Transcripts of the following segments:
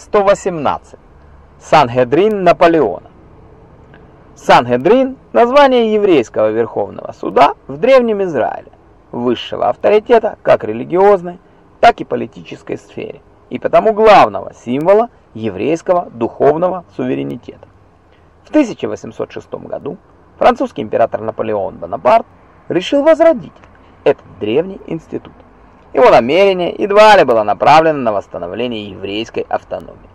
118. Сангедрин Наполеона. Сангедрин – название еврейского верховного суда в Древнем Израиле, высшего авторитета как религиозной, так и политической сфере, и потому главного символа еврейского духовного суверенитета. В 1806 году французский император Наполеон Бонапарт решил возродить этот древний институт. Его намерение едва ли было направлено на восстановление еврейской автономии.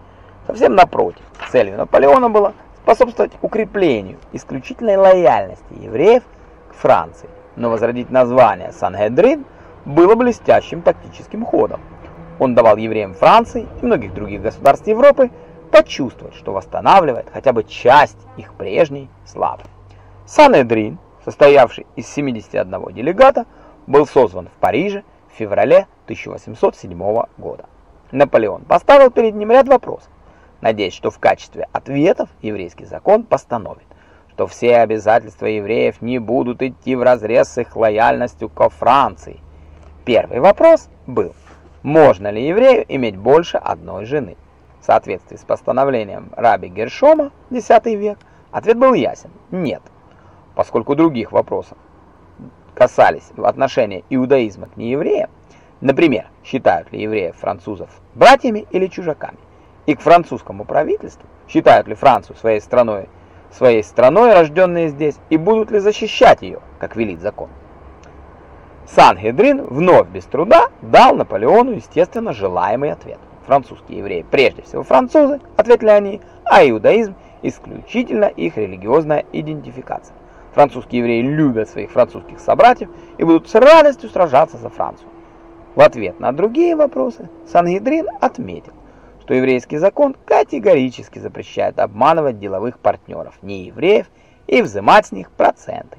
Совсем напротив, целью Наполеона было способствовать укреплению исключительной лояльности евреев к Франции, но возродить название Сангедрин было блестящим тактическим ходом. Он давал евреям Франции и многих других государств Европы почувствовать, что восстанавливает хотя бы часть их прежней славы. Санедрин, состоявший из 71 делегата, был созван в Париже феврале 1807 года. Наполеон поставил перед ним ряд вопросов, надеясь, что в качестве ответов еврейский закон постановит, что все обязательства евреев не будут идти вразрез с их лояльностью ко Франции. Первый вопрос был, можно ли еврею иметь больше одной жены? В соответствии с постановлением Раби Гершома, X век, ответ был ясен – нет, поскольку других вопросов касались отношения иудаизма к неевреям, например, считают ли евреев французов братьями или чужаками, и к французскому правительству, считают ли Францию своей страной, своей страной, рожденные здесь, и будут ли защищать ее, как велит закон. Сан-Гедрин вновь без труда дал Наполеону, естественно, желаемый ответ. Французские евреи прежде всего французы, ответили они, а иудаизм исключительно их религиозная идентификация. Французские евреи любят своих французских собратьев и будут с радостью сражаться за Францию. В ответ на другие вопросы Сангедрин отметил, что еврейский закон категорически запрещает обманывать деловых партнеров, не евреев, и взимать с них проценты.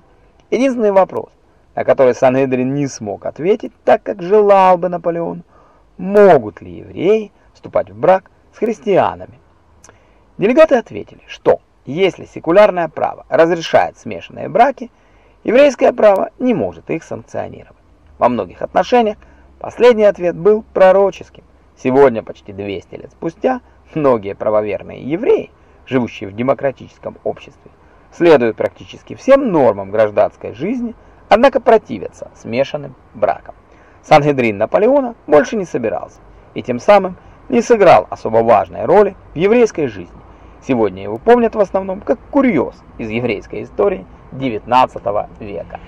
Единственный вопрос, на который Сангедрин не смог ответить, так как желал бы Наполеон, могут ли евреи вступать в брак с христианами. Делегаты ответили, что если секулярное право разрешает смешанные браки, еврейское право не может их санкционировать. Во многих отношениях последний ответ был пророческим. Сегодня, почти 200 лет спустя, многие правоверные евреи, живущие в демократическом обществе, следуют практически всем нормам гражданской жизни, однако противятся смешанным бракам. Сангедрин Наполеона больше не собирался и тем самым не сыграл особо важной роли в еврейской жизни. Сегодня его помнят в основном как курьез из еврейской истории XIX века.